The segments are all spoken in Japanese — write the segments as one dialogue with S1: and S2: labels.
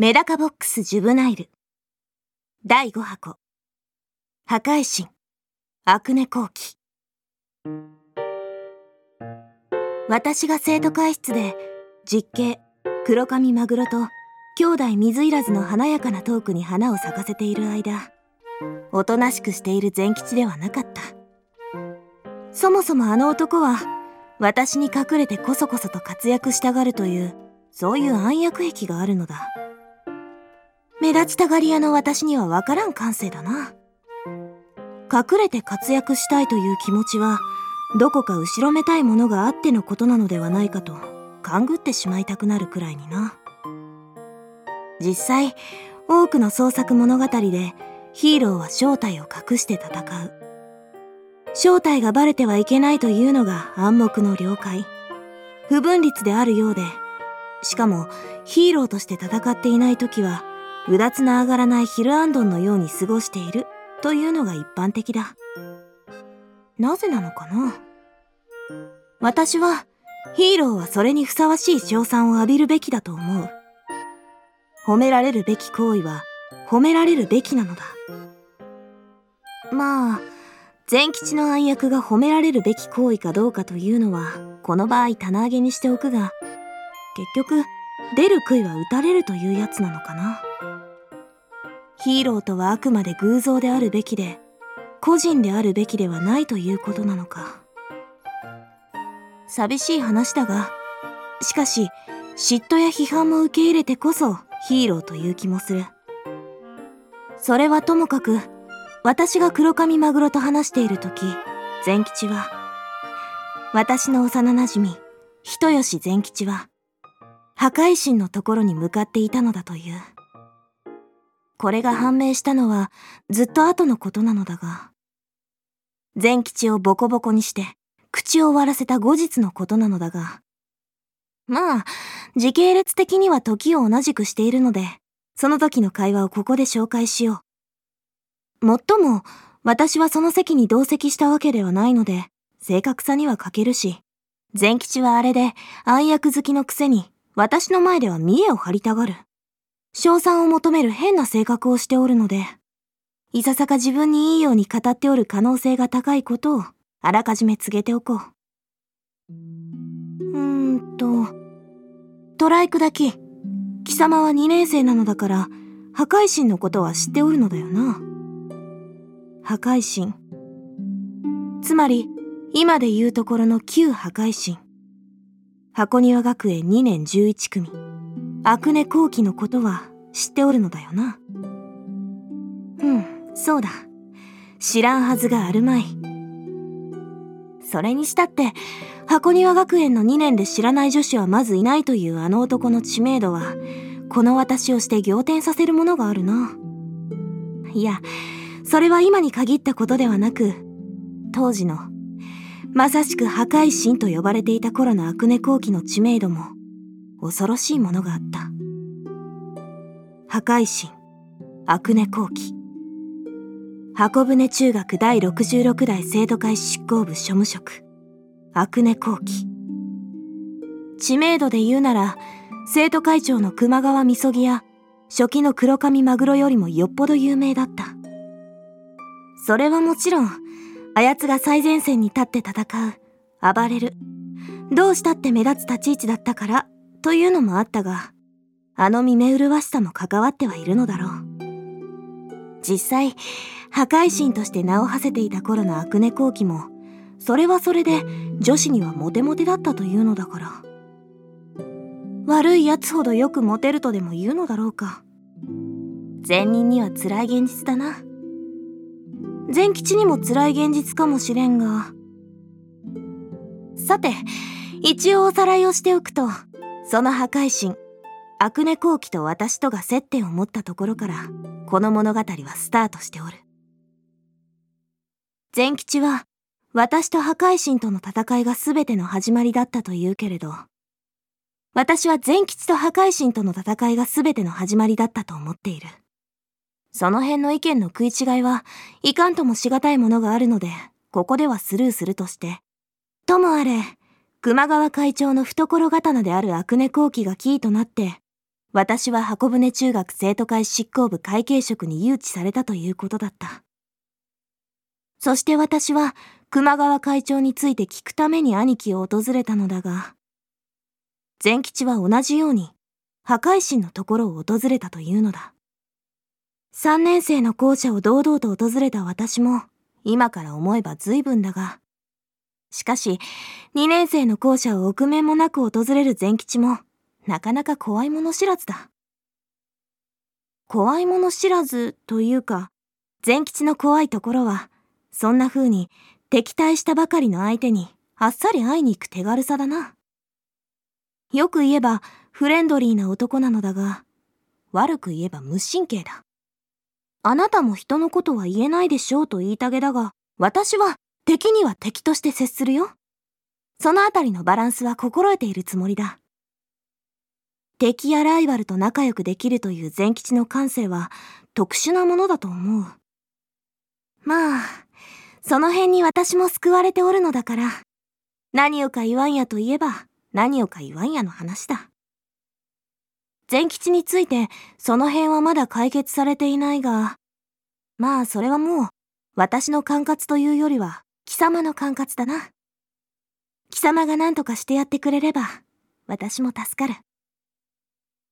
S1: メダカボックスジュブナイル。第5箱。破壊神。アクネ後期。私が生徒会室で、実刑、黒髪マグロと、兄弟水入らずの華やかなトークに花を咲かせている間、おとなしくしている善吉ではなかった。そもそもあの男は、私に隠れてこそこそと活躍したがるという、そういう暗躍癖があるのだ。目立ちたがり屋の私にはわからん感性だな。隠れて活躍したいという気持ちは、どこか後ろめたいものがあってのことなのではないかと、勘ぐってしまいたくなるくらいにな。実際、多くの創作物語で、ヒーローは正体を隠して戦う。正体がバレてはいけないというのが暗黙の了解。不分律であるようで、しかもヒーローとして戦っていない時は、うだつな上がらないヒルアンドンのように過ごしているというのが一般的だ。なぜなのかな？私は、ヒーローはそれにふさわしい称賛を浴びるべきだと思う。褒められるべき行為は、褒められるべきなのだ。まあ、善吉の暗躍が褒められるべき行為かどうかというのは、この場合棚上げにしておくが、結局、出る杭は打たれるというやつなのかな？ヒーローとはあくまで偶像であるべきで、個人であるべきではないということなのか。寂しい話だが、しかし、嫉妬や批判も受け入れてこそヒーローという気もする。それはともかく、私が黒髪マグロと話している時、善吉は、私の幼馴染、人吉善吉は、破壊神のところに向かっていたのだという。これが判明したのはずっと後のことなのだが、善吉をボコボコにして、口を割らせた後日のことなのだが、まあ、時系列的には時を同じくしているので、その時の会話をここで紹介しよう。もっとも、私はその席に同席したわけではないので、正確さには欠けるし、善吉はあれで暗躍好きのくせに、私の前では見栄を張りたがる。賞賛を求める変な性格をしておるので、いささか自分にいいように語っておる可能性が高いことを、あらかじめ告げておこう。うーんと、トライクだけ、貴様は2年生なのだから、破壊神のことは知っておるのだよな。破壊神。つまり、今で言うところの旧破壊神。箱庭学園2年11組。アクネ後期のことは知っておるのだよな。うん、そうだ。知らんはずがあるまい。それにしたって、箱庭学園の2年で知らない女子はまずいないというあの男の知名度は、この私をして仰天させるものがあるな。いや、それは今に限ったことではなく、当時の、まさしく破壊神と呼ばれていた頃のアクネ後期の知名度も、恐ろしいものがあった。破壊神、アクネ後期。箱舟中学第66代生徒会執行部庶務職、アクネ後期。知名度で言うなら、生徒会長の熊川みそぎや、初期の黒髪マグロよりもよっぽど有名だった。それはもちろん、あやつが最前線に立って戦う、暴れる、どうしたって目立つ立ち位置だったから、というのもあったが、あの見目麗しさも関わってはいるのだろう。実際、破壊神として名を馳せていた頃のアクネ後期も、それはそれで女子にはモテモテだったというのだから。悪い奴ほどよくモテるとでも言うのだろうか。善人には辛い現実だな。善吉にも辛い現実かもしれんが。さて、一応おさらいをしておくと、その破壊神、アクネ後期と私とが接点を持ったところから、この物語はスタートしておる。善吉は、私と破壊神との戦いが全ての始まりだったと言うけれど、私は善吉と破壊神との戦いが全ての始まりだったと思っている。その辺の意見の食い違いはいかんともしがたいものがあるので、ここではスルーするとして。ともあれ、熊川会長の懐刀であるアクネ後期がキーとなって、私は箱舟中学生徒会執行部会計職に誘致されたということだった。そして私は熊川会長について聞くために兄貴を訪れたのだが、善吉は同じように破壊神のところを訪れたというのだ。三年生の校舎を堂々と訪れた私も、今から思えば随分だが、しかし、二年生の校舎を臆面もなく訪れる善吉も、なかなか怖いもの知らずだ。怖いもの知らずというか、善吉の怖いところは、そんな風に敵対したばかりの相手にあっさり会いに行く手軽さだな。よく言えばフレンドリーな男なのだが、悪く言えば無神経だ。あなたも人のことは言えないでしょうと言いたげだが、私は敵には敵として接するよ。そのあたりのバランスは心得ているつもりだ。敵やライバルと仲良くできるという善吉の感性は特殊なものだと思う。まあ、その辺に私も救われておるのだから、何をか言わんやと言えば何をか言わんやの話だ。善吉についてその辺はまだ解決されていないが、まあそれはもう私の管轄というよりは貴様の管轄だな。貴様が何とかしてやってくれれば私も助かる。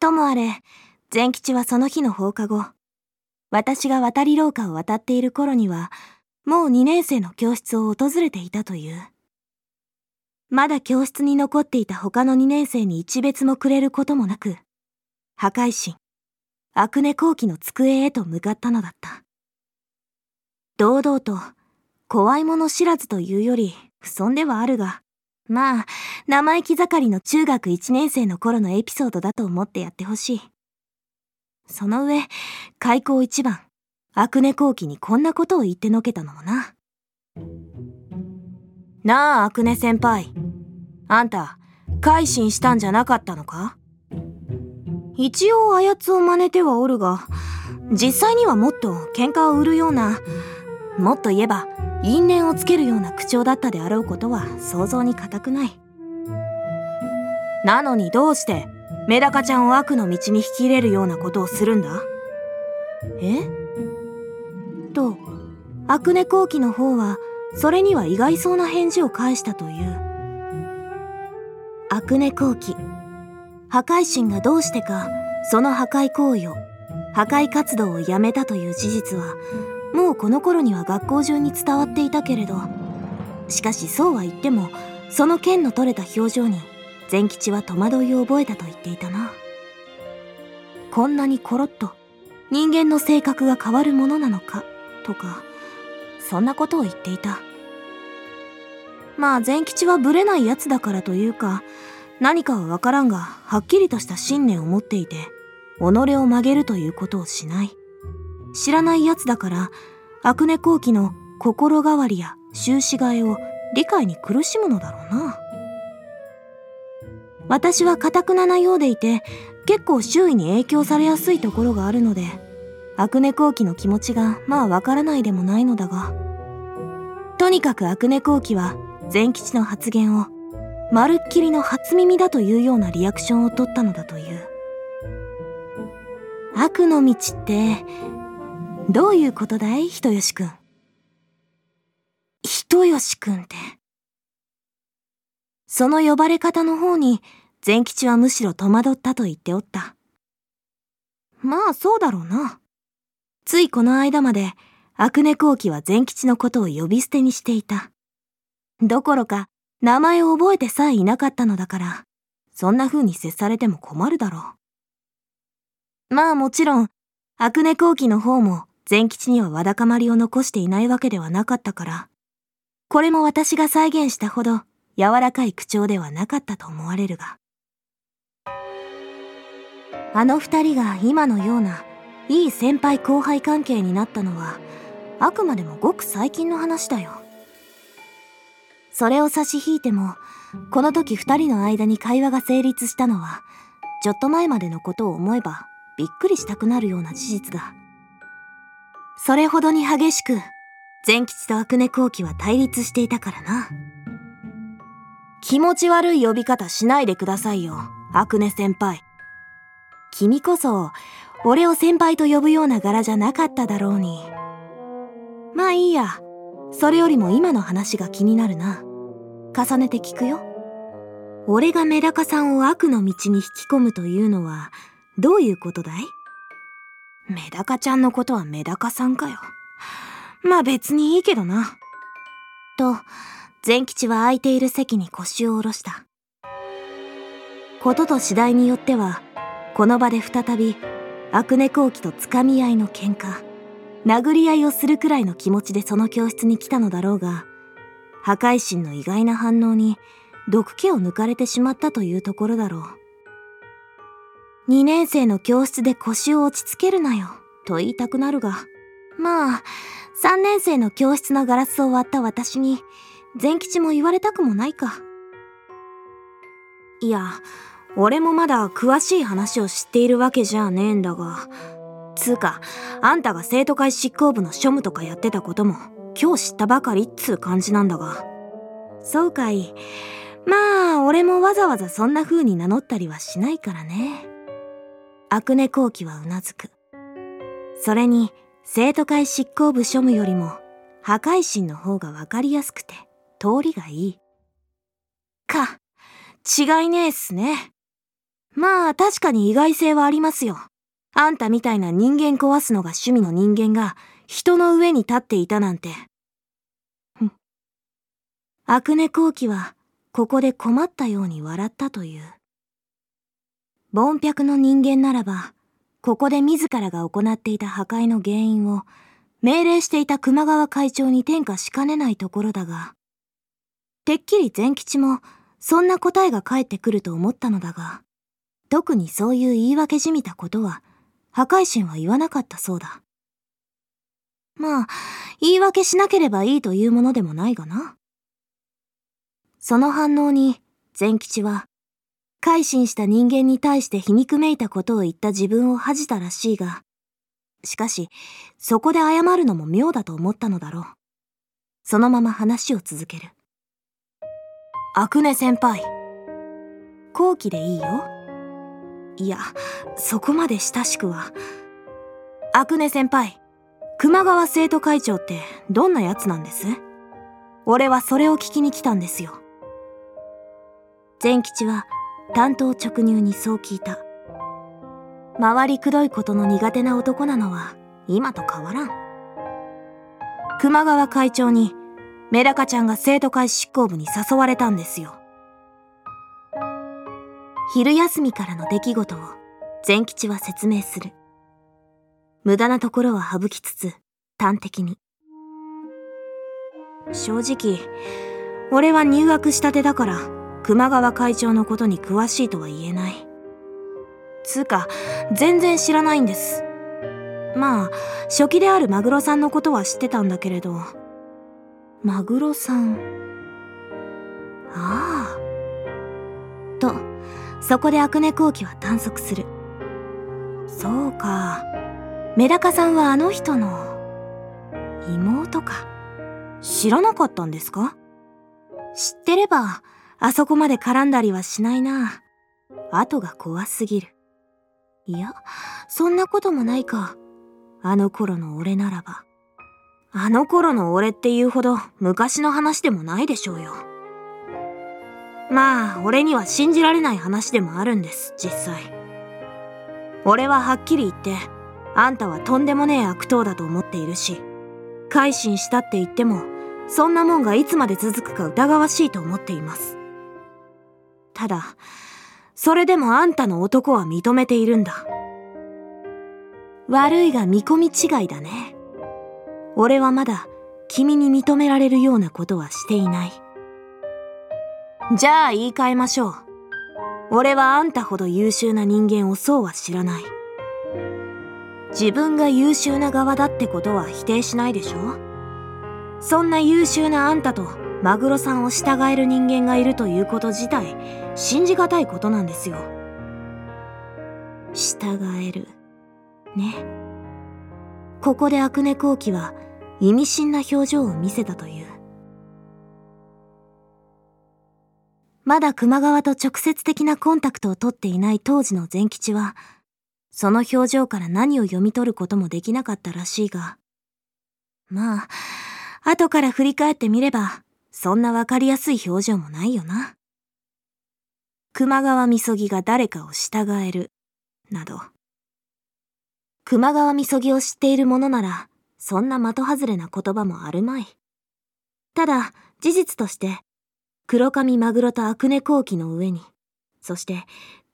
S1: ともあれ、善吉はその日の放課後、私が渡り廊下を渡っている頃には、もう2年生の教室を訪れていたという。まだ教室に残っていた他の2年生に一別もくれることもなく、破壊神、アクネ後期の机へと向かったのだった。堂々と、怖いもの知らずというより、不損ではあるが、まあ、生意気盛りの中学1年生の頃のエピソードだと思ってやってほしい。その上、開口一番、アクネ後期にこんなことを言ってのけたのもな。なあ、アクネ先輩。あんた、改心したんじゃなかったのか？一応あやつを真似てはおるが、実際にはもっと喧嘩を売るような、もっと言えば因縁をつけるような口調だったであろうことは想像に難くない。なのにどうしてメダカちゃんを悪の道に引き入れるようなことをするんだ？え？と、アクネ後期の方はそれには意外そうな返事を返したという。アクネ後期。破壊神がどうしてかその破壊行為を破壊活動をやめたという事実はもうこの頃には学校中に伝わっていたけれどしかしそうは言ってもその剣の取れた表情に善吉は戸惑いを覚えたと言っていたなこんなにコロッと人間の性格が変わるものなのかとかそんなことを言っていたまあ善吉はブレないやつだからというか何かはわからんが、はっきりとした信念を持っていて、己を曲げるということをしない。知らない奴だから、アクネ後期の心変わりや終始替えを理解に苦しむのだろうな。私は堅くななようでいて、結構周囲に影響されやすいところがあるので、アクネ後期の気持ちがまあわからないでもないのだが、とにかくアクネ後期は善吉の発言をまるっきりの初耳だというようなリアクションを取ったのだという。悪の道って、どういうことだい？人吉くん。人吉くんって？その呼ばれ方の方に、善吉はむしろ戸惑ったと言っておった。まあそうだろうな。ついこの間まで、アクネ後期は善吉のことを呼び捨てにしていた。どころか、名前を覚えてさえいなかったのだから、そんな風に接されても困るだろう。まあもちろん、アクネ後期の方も善吉にはわだかまりを残していないわけではなかったから、これも私が再現したほど柔らかい口調ではなかったと思われるが。あの二人が今のようないい先輩後輩関係になったのは、あくまでもごく最近の話だよ。それを差し引いても、この時二人の間に会話が成立したのは、ちょっと前までのことを思えば、びっくりしたくなるような事実だ。それほどに激しく、善吉とアクネ後期は対立していたからな。気持ち悪い呼び方しないでくださいよ、アクネ先輩。君こそ、俺を先輩と呼ぶような柄じゃなかっただろうに。まあいいや。それよりも今の話が気になるな。重ねて聞くよ。俺がメダカさんを悪の道に引き込むというのは、どういうことだい？メダカちゃんのことはメダカさんかよ。まあ別にいいけどな。と、善吉は空いている席に腰を下ろした。ことと次第によっては、この場で再び、アクネコウキとつかみ合いの喧嘩、殴り合いをするくらいの気持ちでその教室に来たのだろうが、破壊神の意外な反応に、毒気を抜かれてしまったというところだろう。2年生の教室で腰を落ち着けるなよ、と言いたくなるが。まあ、3年生の教室のガラスを割った私に、善吉も言われたくもないか。いや、俺もまだ詳しい話を知っているわけじゃねえんだが。つうか、あんたが生徒会執行部の庶務とかやってたことも、今日知ったばかりっつう感じなんだが。そうかい。まあ、俺もわざわざそんな風に名乗ったりはしないからね。アクネ後期はうなずく。それに、生徒会執行部庶務よりも、破壊神の方がわかりやすくて、通りがいい。か、違いねえっすね。まあ、確かに意外性はありますよ。あんたみたいな人間壊すのが趣味の人間が、人の上に立っていたなんて。ふん。アクネ後期は、ここで困ったように笑ったという。凡百の人間ならば、ここで自らが行っていた破壊の原因を命令していた熊川会長に転嫁しかねないところだが、てっきり善吉もそんな答えが返ってくると思ったのだが、特にそういう言い訳じみたことは破壊神は言わなかったそうだ。まあ、言い訳しなければいいというものでもないがな。その反応に、善吉は、改心した人間に対して皮肉めいたことを言った自分を恥じたらしいが、しかし、そこで謝るのも妙だと思ったのだろう。そのまま話を続ける。アクネ先輩。後期でいいよ。いや、そこまで親しくは。アクネ先輩、熊川生徒会長ってどんな奴なんです？俺はそれを聞きに来たんですよ。善吉は担当直入にそう聞いた。回りくどいことの苦手な男なのは今と変わらん。熊川会長にメダカちゃんが生徒会執行部に誘われたんですよ。昼休みからの出来事を善吉は説明する。無駄なところは省きつつ端的に。正直、俺は入学したてだから熊川会長のことに詳しいとは言えない。つうか、全然知らないんです。まあ、初期であるマグロさんのことは知ってたんだけれど。マグロさん？ああ。と、そこでアクネ後期は探索する。そうか。メダカさんはあの人の、妹か。知らなかったんですか？知ってれば、あそこまで絡んだりはしないな。後が怖すぎる。いや、そんなこともないか。あの頃の俺ならば。あの頃の俺っていうほど昔の話でもないでしょうよ。まあ、俺には信じられない話でもあるんです、実際。俺ははっきり言って、あんたはとんでもねえ悪党だと思っているし、改心したって言っても、そんなもんがいつまで続くか疑わしいと思っています。ただ、それでもあんたの男は認めているんだ。悪いが見込み違いだね。俺はまだ君に認められるようなことはしていない。じゃあ言い換えましょう。俺はあんたほど優秀な人間をそうは知らない。自分が優秀な側だってことは否定しないでしょそんな優秀なあんたとマグロさんを従える人間がいるということ自体信じがたいことなんですよ。従える。ね。ここでアクネ後期は意味深な表情を見せたという。まだ熊川と直接的なコンタクトを取っていない当時の善吉はその表情から何を読み取ることもできなかったらしいが、まあ、後から振り返ってみれば、そんなわかりやすい表情もないよな。熊川みそぎが誰かを従える、など。熊川みそぎを知っている者なら、そんな的外れな言葉もあるまい。ただ、事実として、黒髪マグロとアクネ後期の上に、そして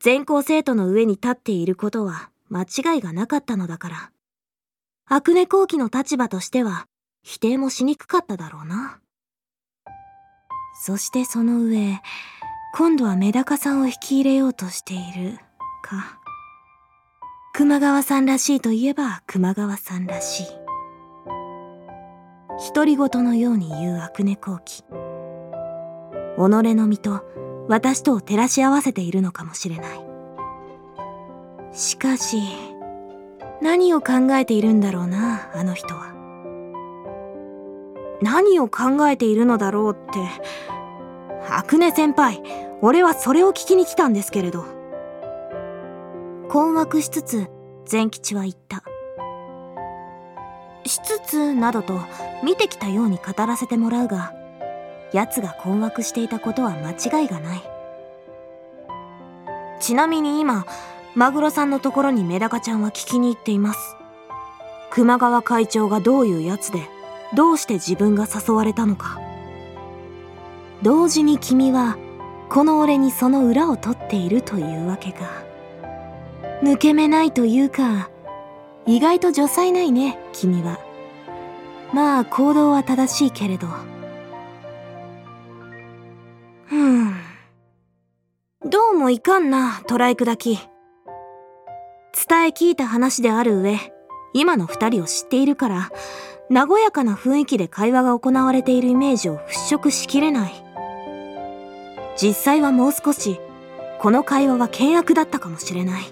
S1: 全校生徒の上に立っていることは間違いがなかったのだから。アクネ後期の立場としては、否定もしにくかっただろうな。そしてその上、今度はメダカさんを引き入れようとしている、か。熊川さんらしいといえば熊川さんらしい。独り言のように言うアクネ後期。己の身と私とを照らし合わせているのかもしれない。しかし、何を考えているんだろうな、あの人は。何を考えているのだろうって。アクネ先輩、俺はそれを聞きに来たんですけれど。困惑しつつ、善吉は言った。しつつ、などと見てきたように語らせてもらうが、奴が困惑していたことは間違いがない。ちなみに今、マグロさんのところにメダカちゃんは聞きに行っています。熊川会長がどういうやつで、どうして自分が誘われたのか。同時に君は、この俺にその裏を取っているというわけか。抜け目ないというか、意外と女才ないね、君は。まあ、行動は正しいけれど。ふん。どうもいかんな、トライクだき。伝え聞いた話である上、今の二人を知っているから、和やかな雰囲気で会話が行われているイメージを払拭しきれない。実際はもう少し、この会話は険悪だったかもしれない。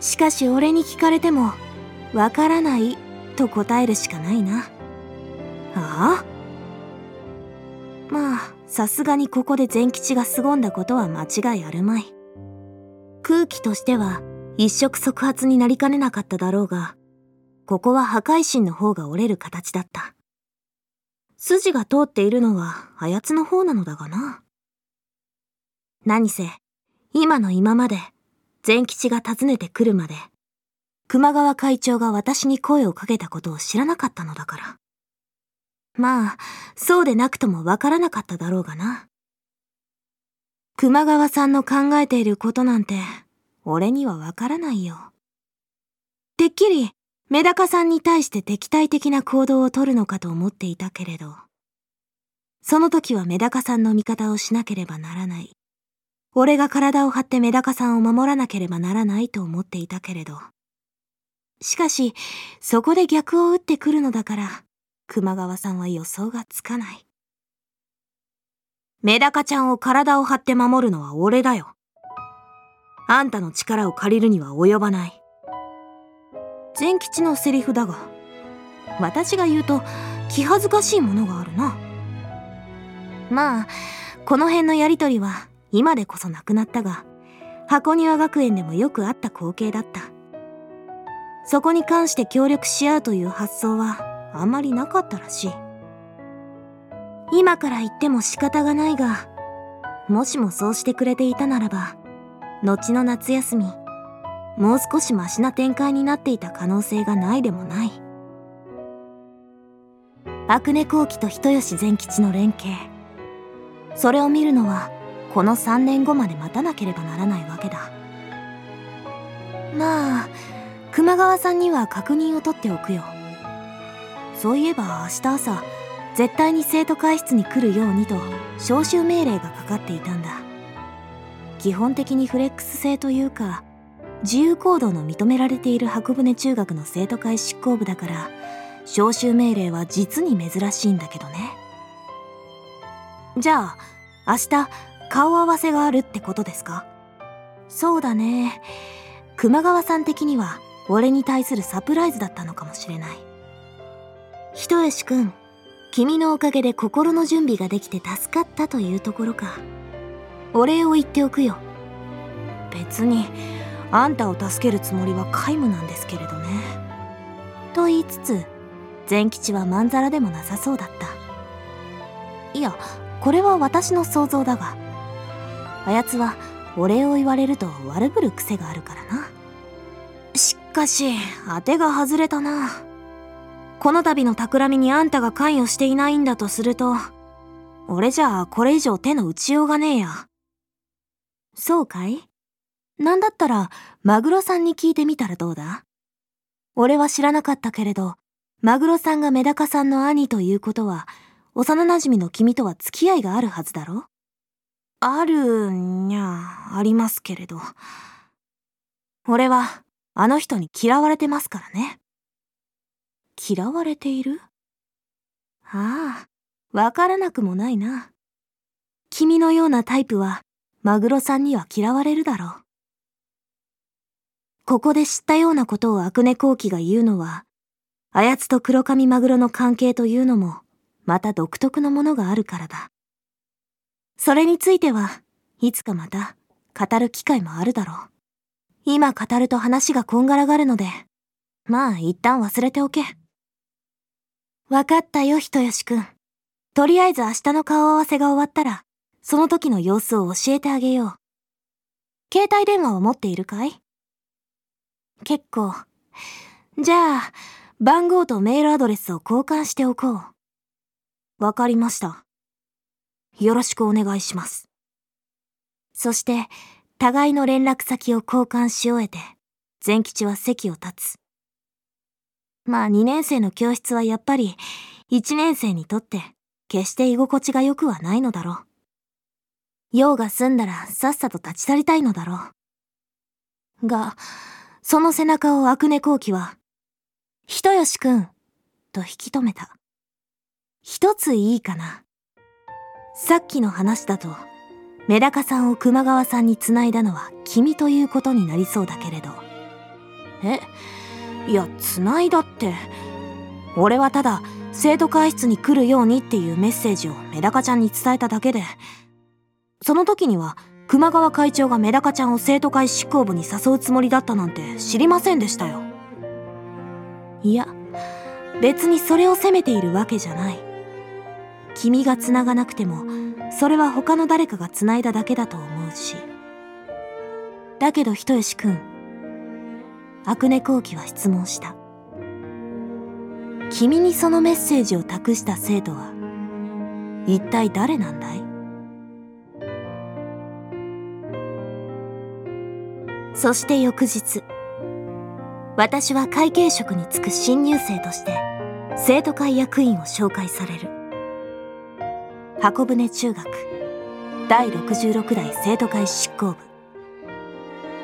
S1: しかし俺に聞かれても、わからないと答えるしかないな。ああ？まあ、さすがにここで善吉が凄んだことは間違いあるまい。空気としては一触即発になりかねなかっただろうが、ここは破壊神の方が折れる形だった。筋が通っているのはあやつの方なのだがな。何せ、今の今まで、善吉が訪ねてくるまで、熊川会長が私に声をかけたことを知らなかったのだから。まあ、そうでなくともわからなかっただろうがな。熊川さんの考えていることなんて、俺にはわからないよ。てっきり、メダカさんに対して敵対的な行動をとるのかと思っていたけれど、その時はメダカさんの味方をしなければならない。俺が体を張ってメダカさんを守らなければならないと思っていたけれど。しかし、そこで逆を打ってくるのだから、熊川さんは予想がつかない。メダカちゃんを体を張って守るのは俺だよ。あんたの力を借りるには及ばない。善吉のセリフだが、私が言うと気恥ずかしいものがあるな。まあ、この辺のやりとりは今でこそなくなったが、箱庭学園でもよくあった光景だった。そこに関して協力し合うという発想はあまりなかったらしい。今から言っても仕方がないが、もしもそうしてくれていたならば、後の夏休み、もう少しマシな展開になっていた可能性がないでもない。アクネ後期と人吉善吉の連携。それを見るのは、この3年後まで待たなければならないわけだ。まあ、熊川さんには確認を取っておくよ。そういえば明日朝、絶対に生徒会室に来るようにと招集命令がかかっていたんだ基本的にフレックス制というか自由行動の認められている箱舟中学の生徒会執行部だから招集命令は実に珍しいんだけどねじゃあ明日顔合わせがあるってことですか？そうだね熊川さん的には俺に対するサプライズだったのかもしれない人吉くん君のおかげで心の準備ができて助かったというところか。お礼を言っておくよ。別に、あんたを助けるつもりは皆無なんですけれどね。と言いつつ善吉はまんざらでもなさそうだった。いやこれは私の想像だがあやつはお礼を言われると悪ぶる癖があるからな。しかし当てが外れたな。この度の企みにあんたが関与していないんだとすると俺じゃあこれ以上手の打ちようがねえや。そうかい？なんだったらマグロさんに聞いてみたらどうだ？俺は知らなかったけれどマグロさんがメダカさんの兄ということは幼馴染の君とは付き合いがあるはずだろ？あるにゃ、ありますけれど。俺は、あの人に嫌われてますからね。嫌われている？ああ、わからなくもないな。君のようなタイプは、マグロさんには嫌われるだろう。ここで知ったようなことをアクネコウキが言うのは、あやつと黒髪マグロの関係というのも、また独特のものがあるからだ。それについてはいつかまた語る機会もあるだろう。今語ると話がこんがらがるので、まあ一旦忘れておけ。わかったよ、人吉くん。とりあえず明日の顔合わせが終わったら、その時の様子を教えてあげよう。携帯電話を持っているかい？結構。じゃあ、番号とメールアドレスを交換しておこう。わかりました。よろしくお願いします。そして、互いの連絡先を交換し終えて、善吉は席を立つ。まあ2年生の教室はやっぱり、1年生にとって、決して居心地が良くはないのだろう。用が済んだらさっさと立ち去りたいのだろう。が、その背中をアクネコウキは、人吉くん、と引き止めた。一ついいかな。さっきの話だと、メダカさんを熊川さんに繋いだのは君ということになりそうだけれど。え？いや、繋いだって。俺はただ、生徒会室に来るようにっていうメッセージをメダカちゃんに伝えただけで、その時には、熊川会長がメダカちゃんを生徒会執行部に誘うつもりだったなんて知りませんでしたよ。いや、別にそれを責めているわけじゃない。君が繋がなくてもそれは他の誰かが繋いだだけだと思うしだけど人吉くんアクネコウキは質問した君にそのメッセージを託した生徒は一体誰なんだい？そして翌日私は会計職に就く新入生として生徒会役員を紹介される。箱舟中学第66代生徒会執行部。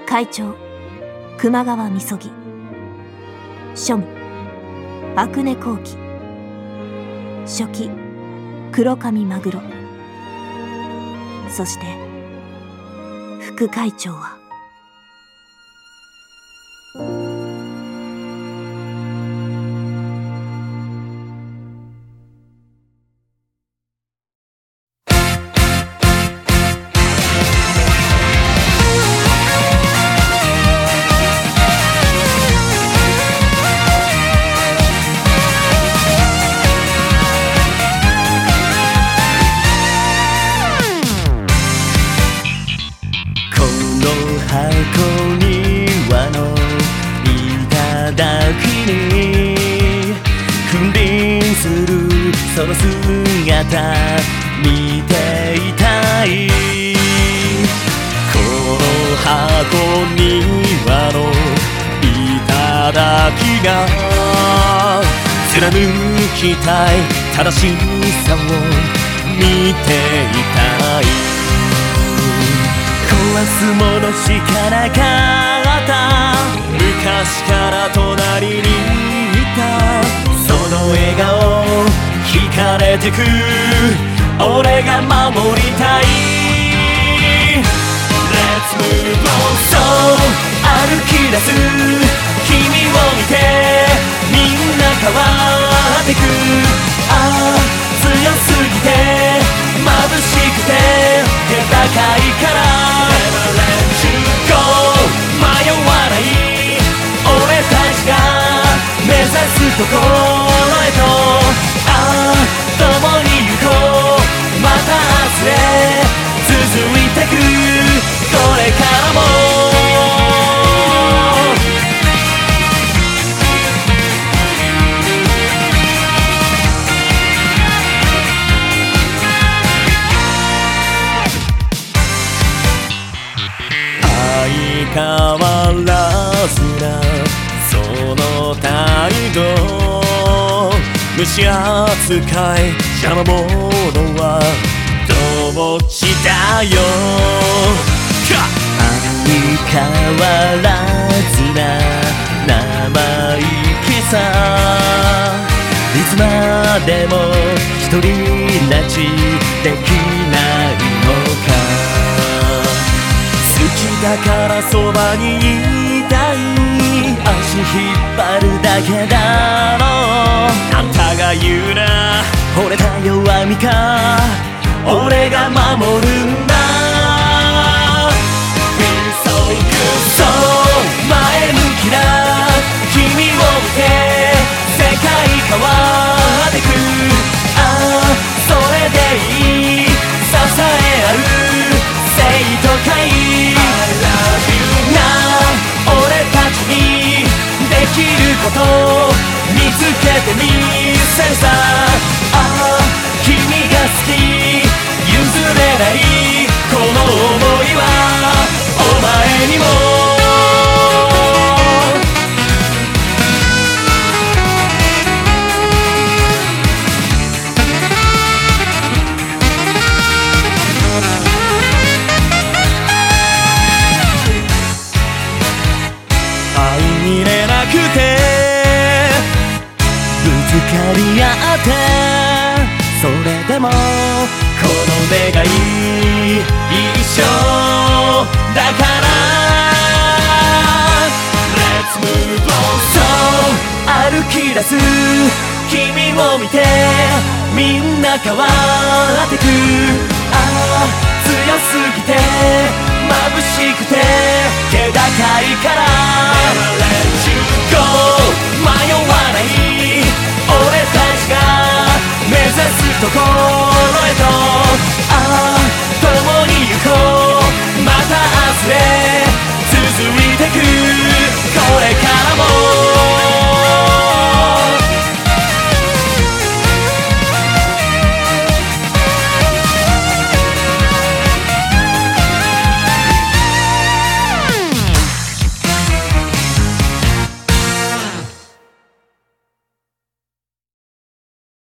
S1: 会長熊川みそぎ。庶務阿久根後期。初期黒髪マグロそして副会長は
S2: 正しさを見ていたい。壊すものしかなかった。昔から隣にいた。その笑顔惹かれてく。俺が守りたい。Let's move on そう歩き出す。君を見て。みんな変わってくああ強すぎて眩しくて手高いから。迷わない。俺たちが目指すとこ。変わらずなその態度蒸し扱い邪魔者はどうしたよ。相変わらずな生意気さ。いつまでも一人立ちできなだからそばにいたい足引っ張るだけだろう。あんたが言うな惚れた弱みか。俺が守るんだ。Feel so good 前向きな君を見て世界変わっ君を見てみんな変わってく。ああ強すぎて眩しくて気高いから。迷わない。俺たちが目指すところへと。ああ共に行こう。また明日へ続いてく。これから